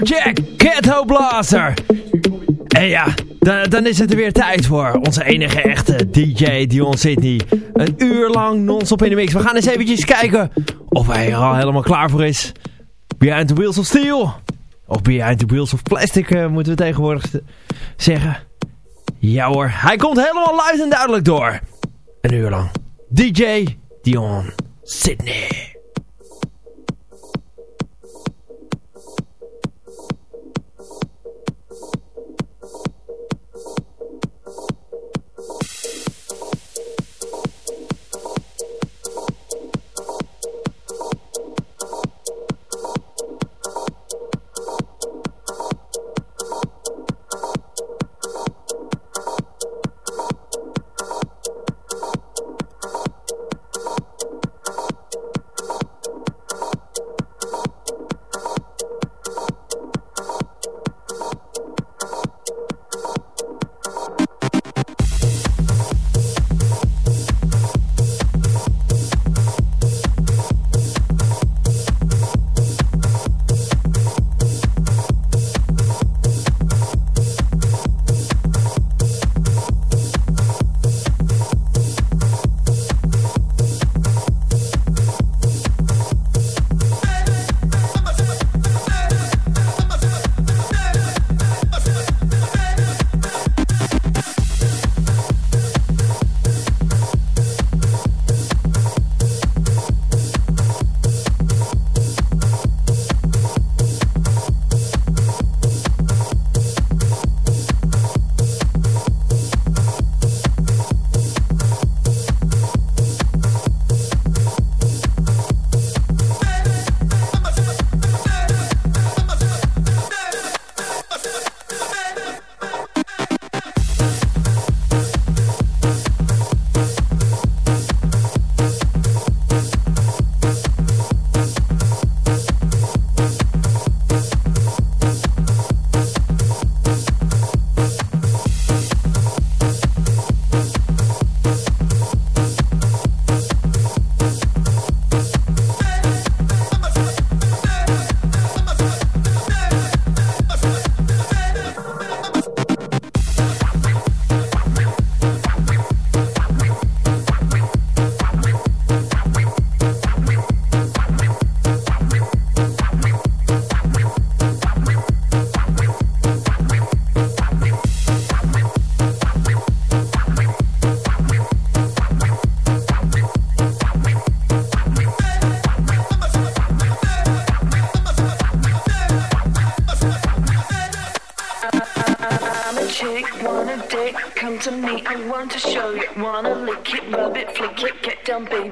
Afrojack, Ghetto Blaster. En ja, dan is het er weer tijd voor onze enige echte DJ Dion Sydney. Een uur lang non-stop in de mix. We gaan eens eventjes kijken of hij er al helemaal klaar voor is. Behind the Wheels of Steel. Of Behind the Wheels of Plastic uh, moeten we tegenwoordig zeggen. Ja hoor, hij komt helemaal luid en duidelijk door. Een uur lang. DJ Dion Sydney.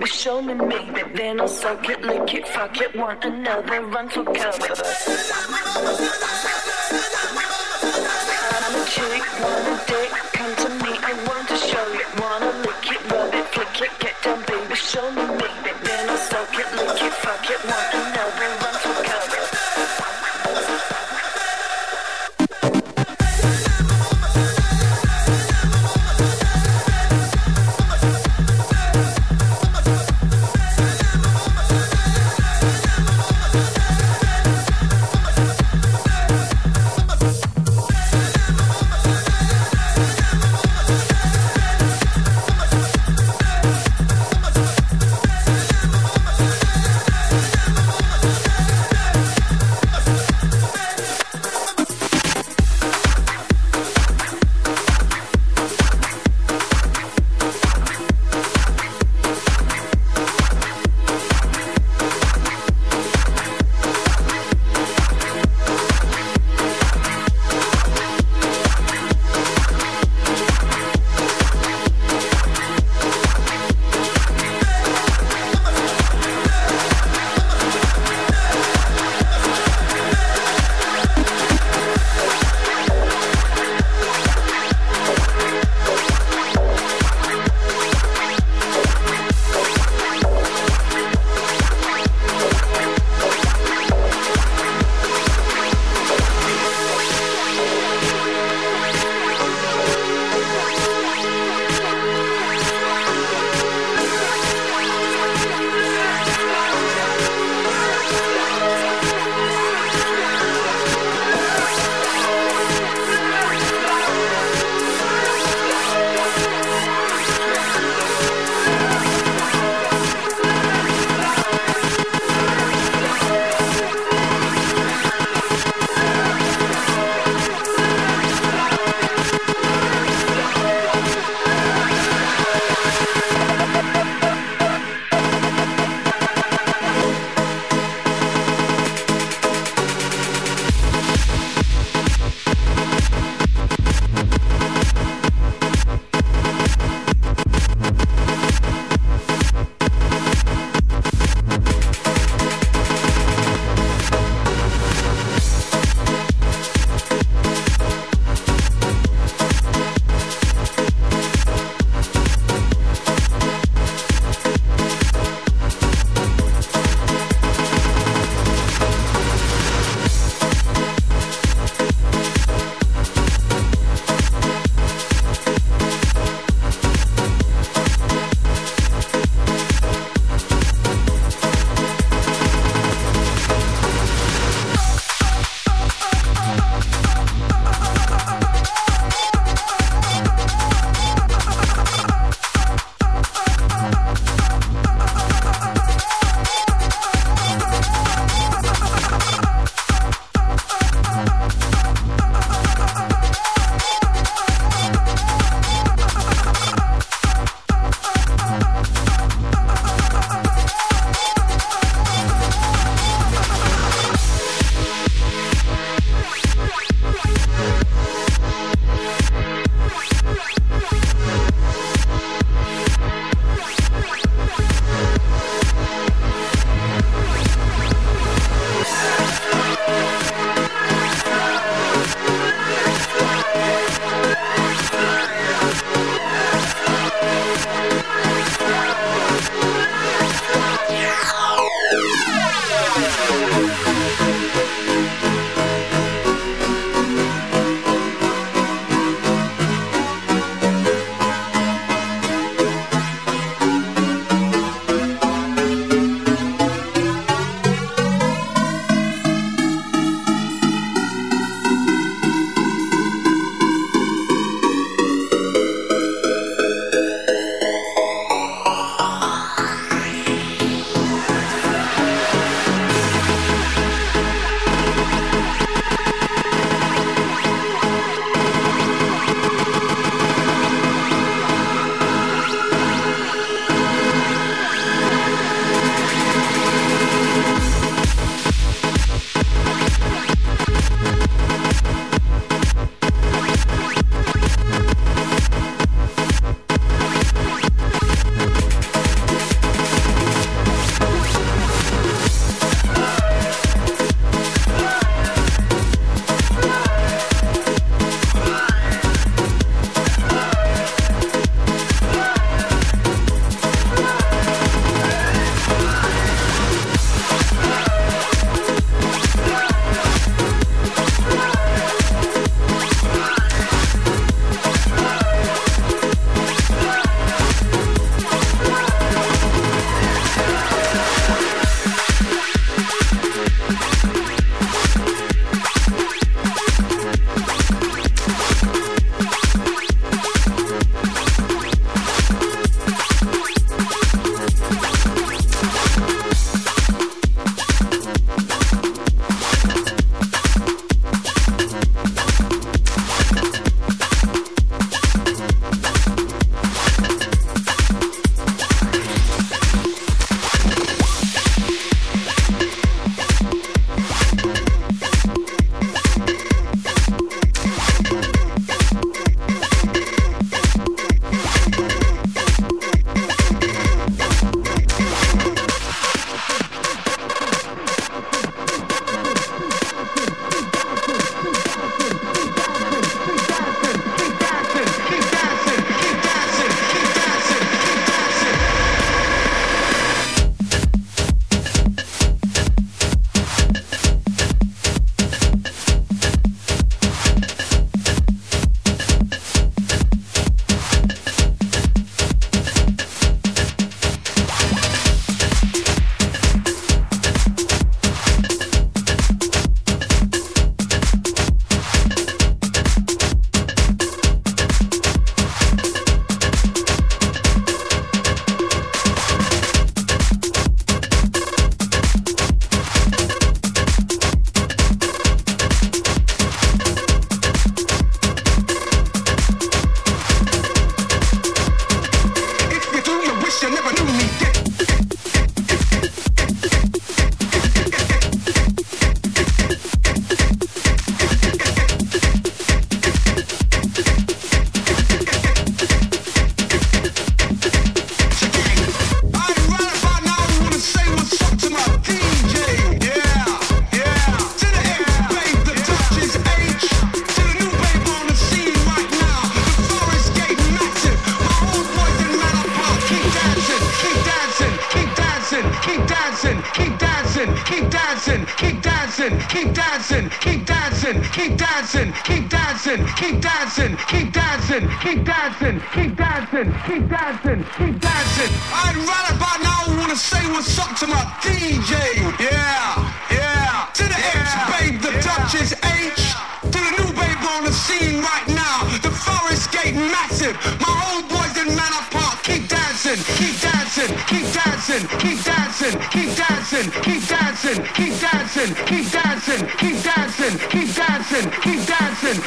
Show me maybe, then I'll suck it, lick it, fuck it, want another, run for cover. I'm a chick, want a dick, come to me, I want to show you, wanna lick it, rub it, flick it, get down, baby, show me maybe, then I'll suck it, lick it, fuck it, want another,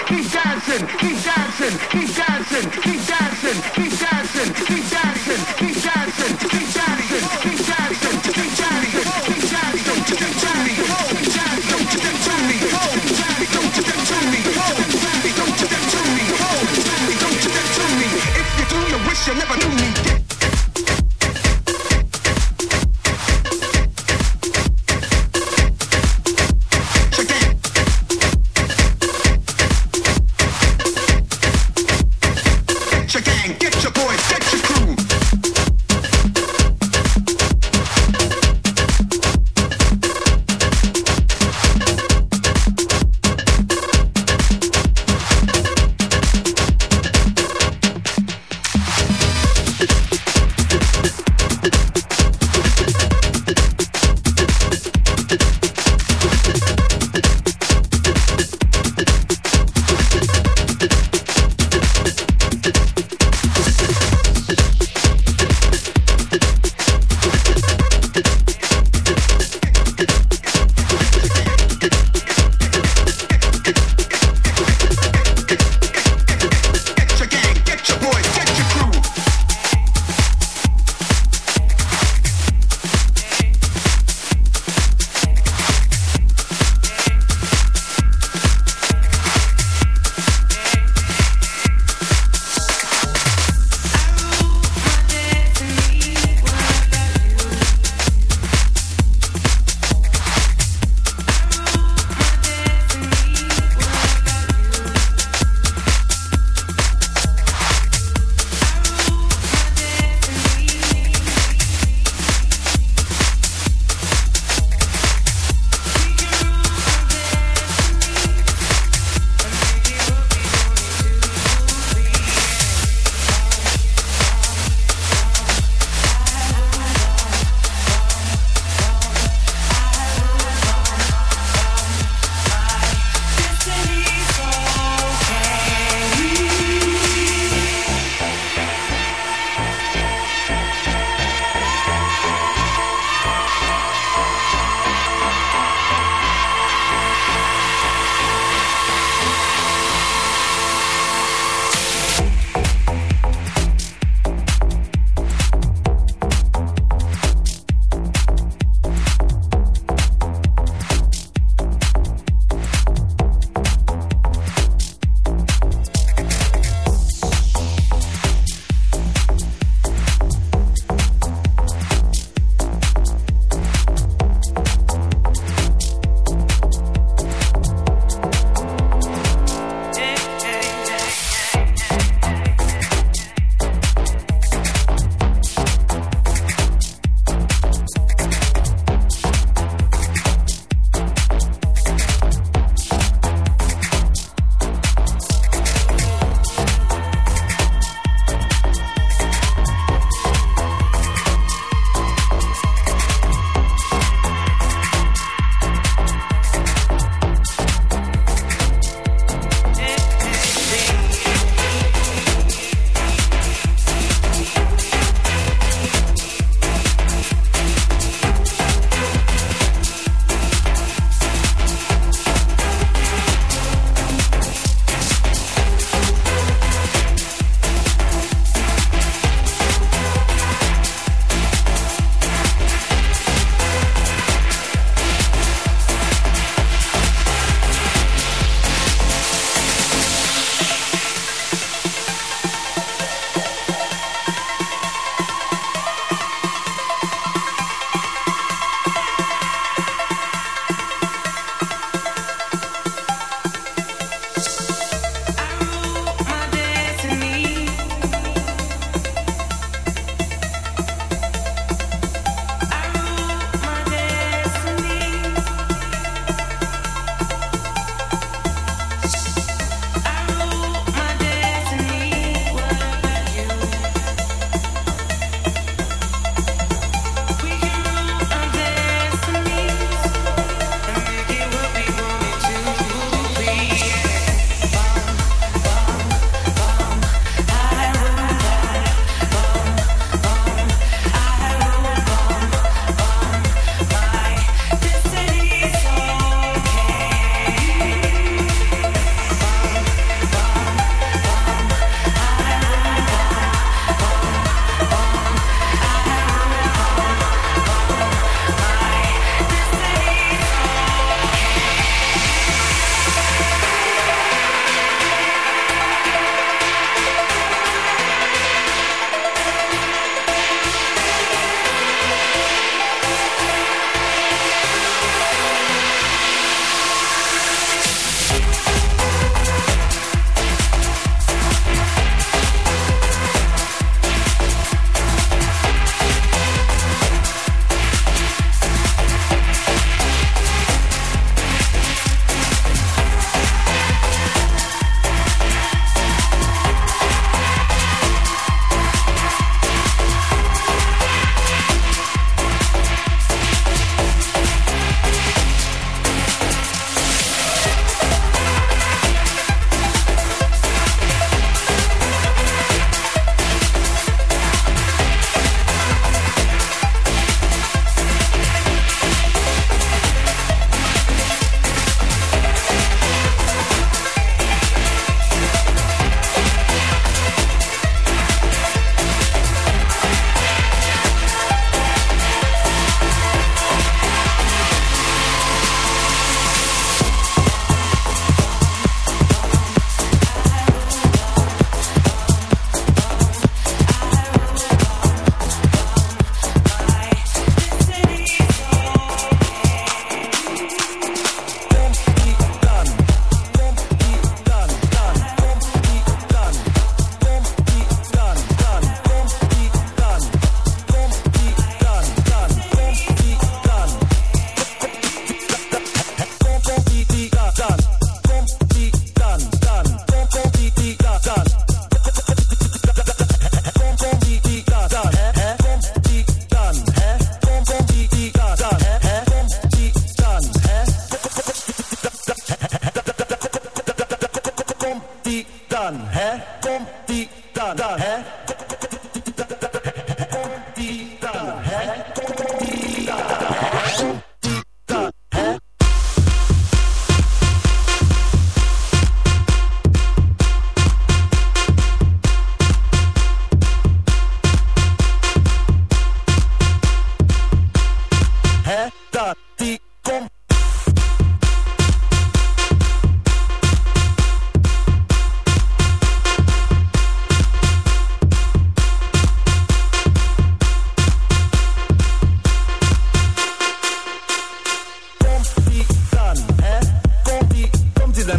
keep dancing, keep dancing, keep dancing, keep dancing,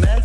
the.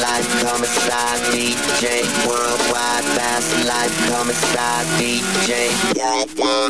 life, come inside DJ. Worldwide, fast life, come inside DJ. Worldwide.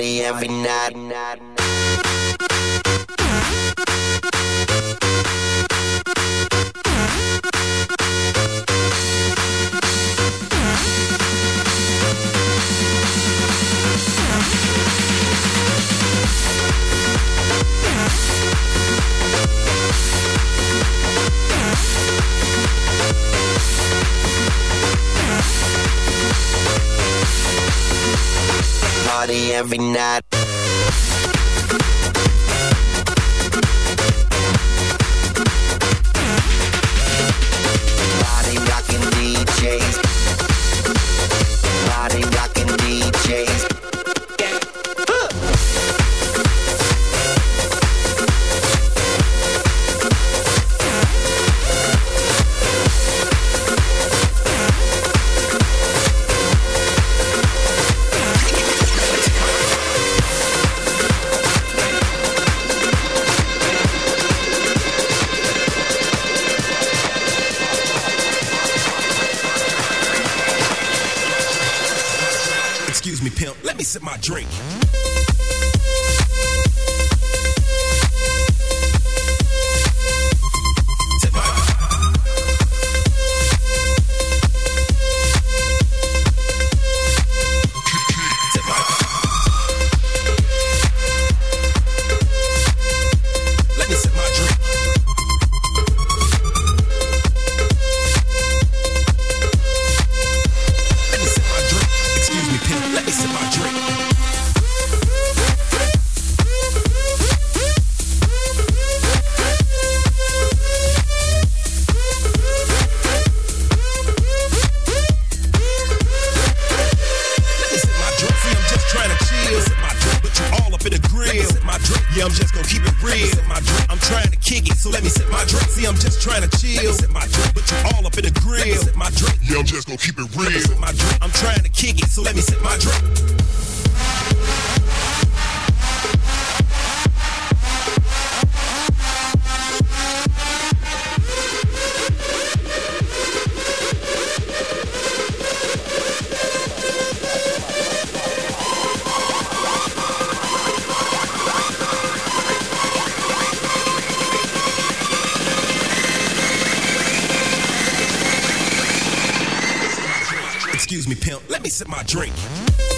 party every night. every night. Let me sip my drink.